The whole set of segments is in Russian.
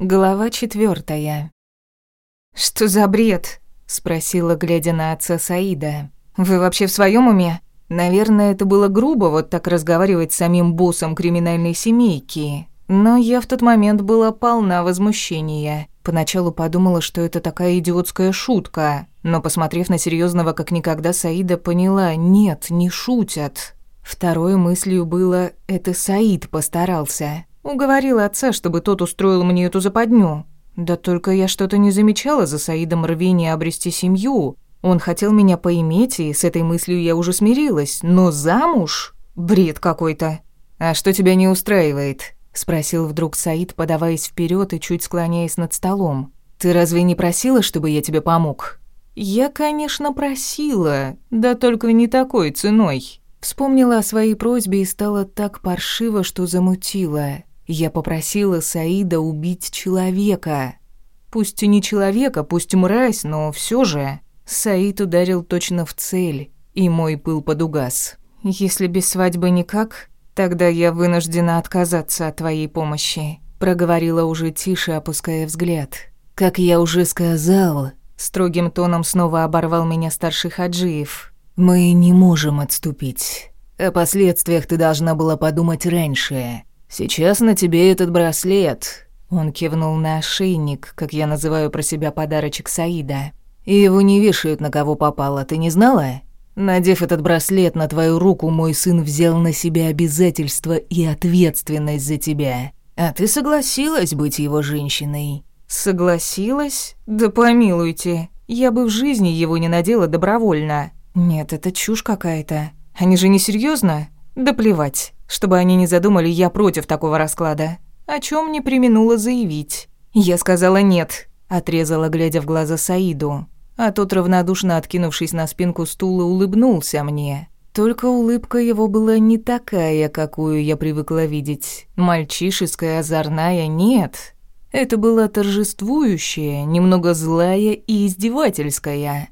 Глава четвертая. «Что за бред?» — спросила, глядя на отца Саида. «Вы вообще в своем уме? Наверное, это было грубо вот так разговаривать с самим боссом криминальной семейки. Но я в тот момент была полна возмущения. Поначалу подумала, что это такая идиотская шутка, но, посмотрев на серьезного как никогда Саида, поняла, нет, не шутят. Второй мыслью было «это Саид постарался». Уговорил отца, чтобы тот устроил мне эту западню. Да только я что-то не замечала за Саидом рвения обрести семью. Он хотел меня поиметь, и с этой мыслью я уже смирилась. Но замуж? Бред какой-то. «А что тебя не устраивает?» — спросил вдруг Саид, подаваясь вперед и чуть склоняясь над столом. «Ты разве не просила, чтобы я тебе помог?» «Я, конечно, просила, да только не такой ценой». Вспомнила о своей просьбе и стало так паршиво, что замутила. Я попросила Саида убить человека. Пусть и не человека, пусть мразь, но все же. Саид ударил точно в цель, и мой пыл подугас. «Если без свадьбы никак, тогда я вынуждена отказаться от твоей помощи», проговорила уже тише, опуская взгляд. «Как я уже сказал», строгим тоном снова оборвал меня старший Хаджиев. «Мы не можем отступить. О последствиях ты должна была подумать раньше. «Сейчас на тебе этот браслет». Он кивнул на ошейник, как я называю про себя подарочек Саида. «И его не вешают на кого попало, ты не знала?» Надев этот браслет на твою руку, мой сын взял на себя обязательства и ответственность за тебя. А ты согласилась быть его женщиной. Согласилась? Да помилуйте. Я бы в жизни его не надела добровольно. Нет, это чушь какая-то. Они же не серьезно? Да плевать. Чтобы они не задумали, я против такого расклада. О чем не применула заявить. Я сказала «нет», отрезала, глядя в глаза Саиду. А тот, равнодушно откинувшись на спинку стула, улыбнулся мне. Только улыбка его была не такая, какую я привыкла видеть. Мальчишеская, озорная, нет. Это была торжествующая, немного злая и издевательская.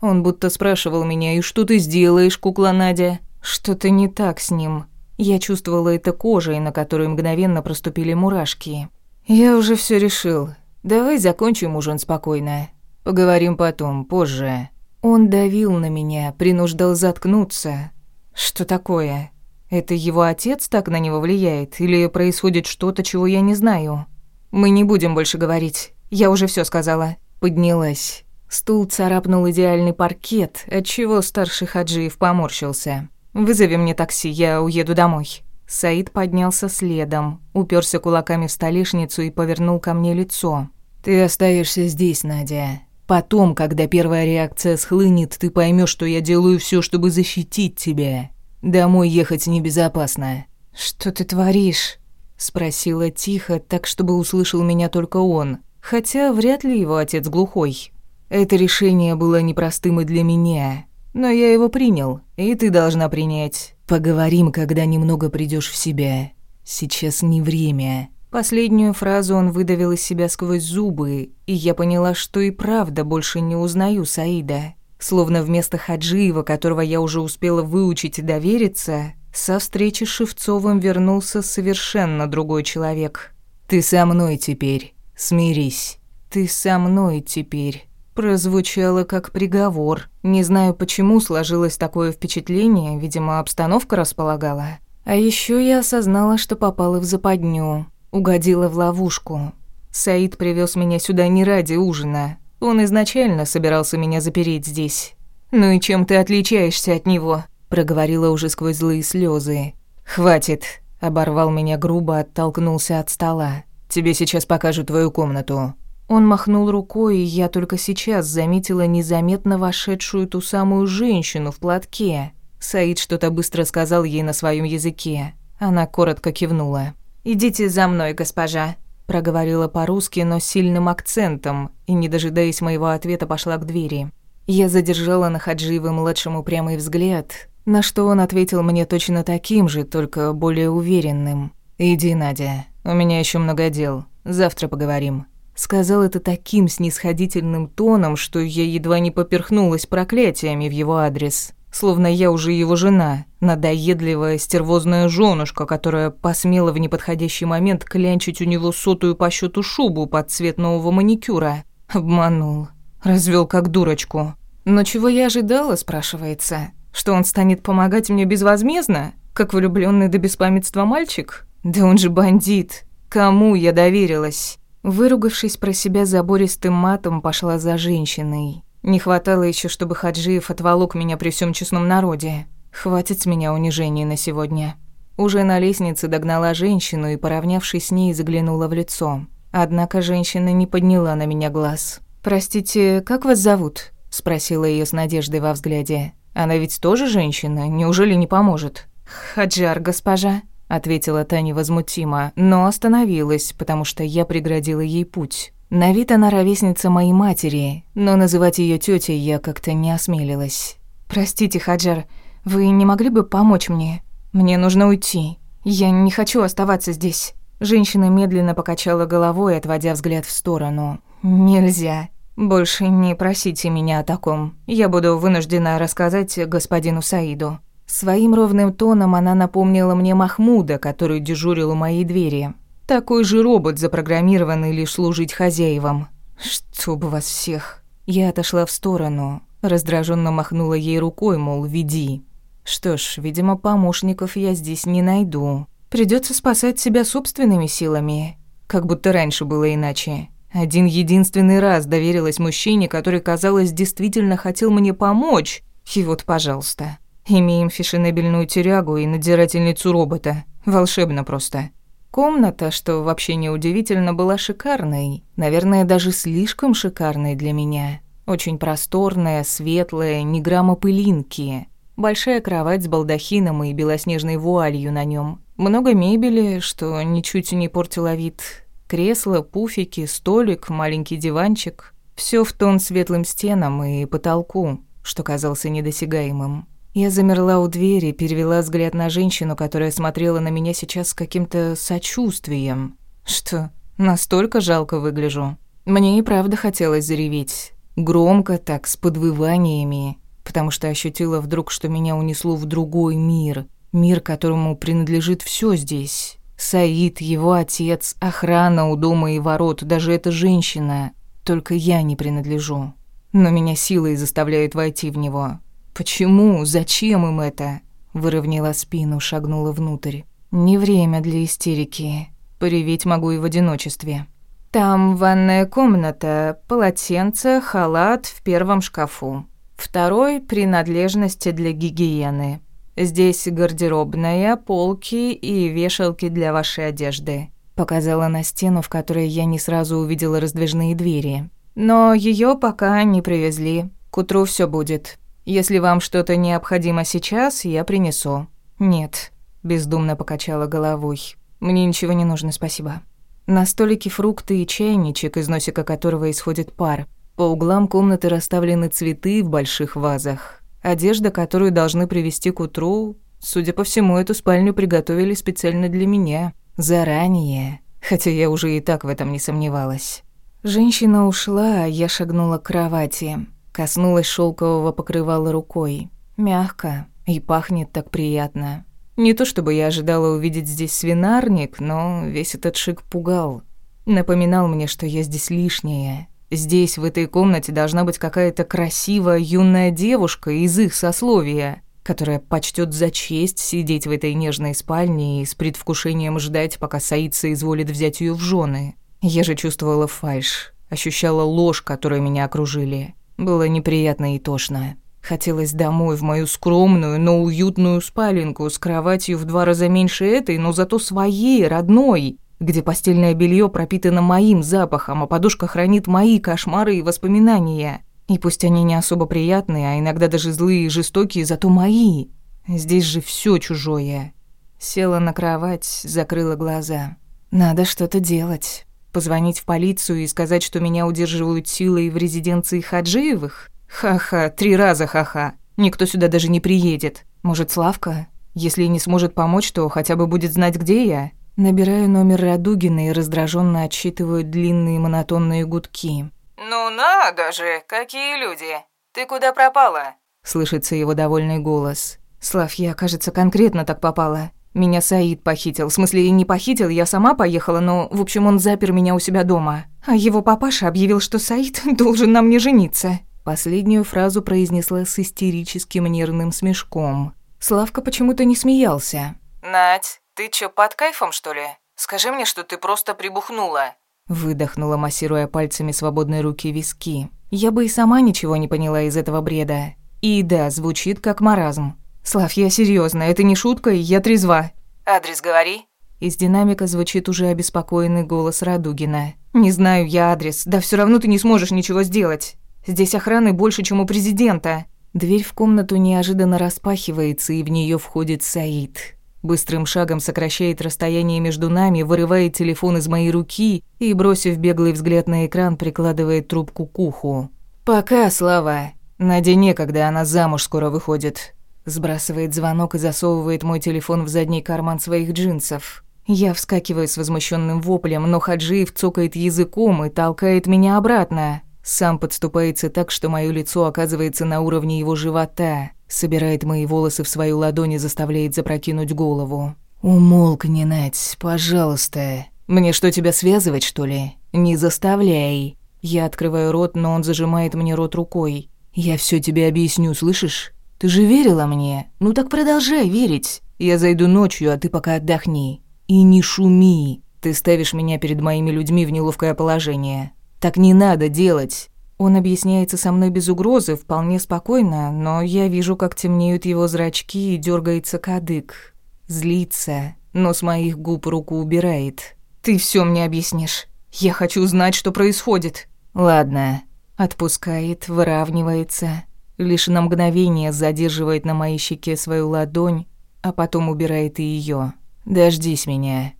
Он будто спрашивал меня, «И что ты сделаешь, кукла Надя?» Что-то не так с ним. Я чувствовала это кожей, на которой мгновенно проступили мурашки. «Я уже все решил. Давай закончим ужин спокойно. Поговорим потом, позже». Он давил на меня, принуждал заткнуться. Что такое? Это его отец так на него влияет? Или происходит что-то, чего я не знаю? Мы не будем больше говорить. Я уже все сказала. Поднялась. Стул царапнул идеальный паркет, отчего старший Хаджиев поморщился. «Вызови мне такси, я уеду домой». Саид поднялся следом, уперся кулаками в столешницу и повернул ко мне лицо. «Ты остаешься здесь, Надя. Потом, когда первая реакция схлынет, ты поймешь, что я делаю все, чтобы защитить тебя. Домой ехать небезопасно». «Что ты творишь?» Спросила тихо, так, чтобы услышал меня только он. Хотя вряд ли его отец глухой. Это решение было непростым и для меня. Но я его принял, и ты должна принять. Поговорим, когда немного придешь в себя. Сейчас не время. Последнюю фразу он выдавил из себя сквозь зубы, и я поняла, что и правда больше не узнаю Саида. Словно вместо Хаджиева, которого я уже успела выучить и довериться, со встречи с Шевцовым вернулся совершенно другой человек. «Ты со мной теперь. Смирись. Ты со мной теперь». Прозвучало как приговор. Не знаю, почему сложилось такое впечатление, видимо, обстановка располагала. А еще я осознала, что попала в западню, угодила в ловушку. Саид привез меня сюда не ради ужина. Он изначально собирался меня запереть здесь. «Ну и чем ты отличаешься от него?» проговорила уже сквозь злые слезы. «Хватит!» – оборвал меня грубо, оттолкнулся от стола. «Тебе сейчас покажу твою комнату». Он махнул рукой, и я только сейчас заметила незаметно вошедшую ту самую женщину в платке. Саид что-то быстро сказал ей на своем языке. Она коротко кивнула. «Идите за мной, госпожа», – проговорила по-русски, но с сильным акцентом, и, не дожидаясь моего ответа, пошла к двери. Я задержала на Хаджиеве-младшему прямой взгляд, на что он ответил мне точно таким же, только более уверенным. «Иди, Надя, у меня еще много дел. Завтра поговорим». Сказал это таким снисходительным тоном, что я едва не поперхнулась проклятиями в его адрес. словно я уже его жена, надоедливая стервозная женушка, которая посмела в неподходящий момент клянчить у него сотую по счету шубу под цвет нового маникюра. Обманул. Развел как дурочку. Но чего я ожидала, спрашивается? Что он станет помогать мне безвозмездно? Как влюбленный до беспамятства мальчик? Да он же бандит. Кому я доверилась? Выругавшись про себя забористым матом, пошла за женщиной. Не хватало еще, чтобы Хаджиев отволок меня при всем честном народе. Хватит с меня унижений на сегодня. Уже на лестнице догнала женщину и, поравнявшись с ней, заглянула в лицо. Однако женщина не подняла на меня глаз. «Простите, как вас зовут?» – спросила ее с надеждой во взгляде. «Она ведь тоже женщина, неужели не поможет?» «Хаджар, госпожа», — ответила Таня возмутимо, но остановилась, потому что я преградила ей путь. На вид она ровесница моей матери, но называть ее тетей я как-то не осмелилась. «Простите, Хаджар, вы не могли бы помочь мне? Мне нужно уйти. Я не хочу оставаться здесь». Женщина медленно покачала головой, отводя взгляд в сторону. «Нельзя. Больше не просите меня о таком. Я буду вынуждена рассказать господину Саиду. Своим ровным тоном она напомнила мне Махмуда, который дежурил у моей двери. Такой же робот, запрограммированный лишь служить хозяевам. Чтоб вас всех. Я отошла в сторону, раздраженно махнула ей рукой, мол, веди. Что ж, видимо, помощников я здесь не найду. Придется спасать себя собственными силами. Как будто раньше было иначе. Один единственный раз доверилась мужчине, который, казалось, действительно хотел мне помочь. И вот, пожалуйста. Имеем фешенебельную тюрягу и надзирательницу робота. Волшебно просто. Комната, что вообще неудивительно, была шикарной. Наверное, даже слишком шикарной для меня. Очень просторная, светлая, ни грамма пылинки. Большая кровать с балдахином и белоснежной вуалью на нем. Много мебели, что ничуть не портило вид. Кресло, пуфики, столик, маленький диванчик. Все в тон светлым стенам и потолку, что казался недосягаемым. Я замерла у двери, перевела взгляд на женщину, которая смотрела на меня сейчас с каким-то сочувствием. Что, настолько жалко выгляжу? Мне и правда хотелось зареветь. Громко так, с подвываниями, потому что ощутила вдруг, что меня унесло в другой мир. Мир, которому принадлежит все здесь. Саид, его отец, охрана у дома и ворот, даже эта женщина. Только я не принадлежу. Но меня силой заставляют войти в него. «Почему? Зачем им это?» Выровняла спину, шагнула внутрь. «Не время для истерики. Пореветь могу и в одиночестве». «Там ванная комната, полотенце, халат в первом шкафу. Второй – принадлежности для гигиены. Здесь гардеробная, полки и вешалки для вашей одежды». Показала на стену, в которой я не сразу увидела раздвижные двери. «Но ее пока не привезли. К утру все будет. Если вам что-то необходимо сейчас, я принесу». «Нет», – бездумно покачала головой. «Мне ничего не нужно, спасибо». На столике фрукты и чайничек, из носика которого исходит пар. По углам комнаты расставлены цветы в больших вазах. Одежда, которую должны привезти к утру, судя по всему, эту спальню приготовили специально для меня. Заранее. Хотя я уже и так в этом не сомневалась. Женщина ушла, а я шагнула к кровати. Коснулась шелкового покрывала рукой. Мягко и пахнет так приятно. Не то чтобы я ожидала увидеть здесь свинарник, но весь этот шик пугал. Напоминал мне, что я здесь лишняя. Здесь, в этой комнате, должна быть какая-то красивая юная девушка из их сословия, которая почтет за честь сидеть в этой нежной спальне и с предвкушением ждать, пока Саид соизволит взять ее в жены. Я же чувствовала фальшь, ощущала ложь, которой меня окружили. Было неприятно и тошно. Хотелось домой, в мою скромную, но уютную спаленку с кроватью в два раза меньше этой, но зато своей, родной, где постельное белье пропитано моим запахом, а подушка хранит мои кошмары и воспоминания. И пусть они не особо приятные, а иногда даже злые и жестокие, зато мои. Здесь же все чужое. Села на кровать, закрыла глаза. Надо что-то делать. Позвонить в полицию и сказать, что меня удерживают силой в резиденции Хаджиевых? Ха-ха, три раза ха-ха. Никто сюда даже не приедет. Может, Славка? Если не сможет помочь, то хотя бы будет знать, где я. Набираю номер Радугина и раздраженно отсчитываю длинные монотонные гудки. «Ну надо же, какие люди! Ты куда пропала?» слышится его довольный голос. «Слав, я, кажется, конкретно так попала. Меня Саид похитил. В смысле, не похитил, я сама поехала, но, в общем, он запер меня у себя дома. А его папаша объявил, что Саид должен на мне жениться». Последнюю фразу произнесла с истерическим нервным смешком. Славка почему-то не смеялся. «Надь, ты чё, под кайфом, что ли? Скажи мне, что ты просто прибухнула». Выдохнула, массируя пальцами свободной руки виски. Я бы и сама ничего не поняла из этого бреда. И да, звучит как маразм. «Слав, я серьезно, это не шутка, и я трезва». «Адрес говори». Из динамика звучит уже обеспокоенный голос Радугина. «Не знаю я адрес, да все равно ты не сможешь ничего сделать. Здесь охраны больше, чем у президента». Дверь в комнату неожиданно распахивается, и в нее входит Саид. Быстрым шагом сокращает расстояние между нами, вырывает телефон из моей руки и, бросив беглый взгляд на экран, прикладывает трубку к уху. «Пока, Слава. Наде некогда, она замуж скоро выходит». Сбрасывает звонок и засовывает мой телефон в задний карман своих джинсов. Я вскакиваю с возмущенным воплем, но Хаджиев цокает языком и толкает меня обратно. Сам подступается так, что мое лицо оказывается на уровне его живота. Собирает мои волосы в свою ладонь и заставляет запрокинуть голову. «Умолкни, Надь, пожалуйста. Мне что, тебя связывать, что ли? Не заставляй». Я открываю рот, но он зажимает мне рот рукой. «Я все тебе объясню, слышишь? Ты же верила мне? Ну так продолжай верить. Я зайду ночью, а ты пока отдохни. И не шуми. Ты ставишь меня перед моими людьми в неловкое положение. Так не надо делать. Он объясняется со мной без угрозы, вполне спокойно, но я вижу, как темнеют его зрачки и дергается кадык. Злится, но с моих губ руку убирает. «Ты все мне объяснишь. Я хочу знать, что происходит». «Ладно». Отпускает, выравнивается. Лишь на мгновение задерживает на моей щеке свою ладонь, а потом убирает и ее. «Дождись меня.